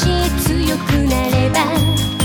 し強くなれば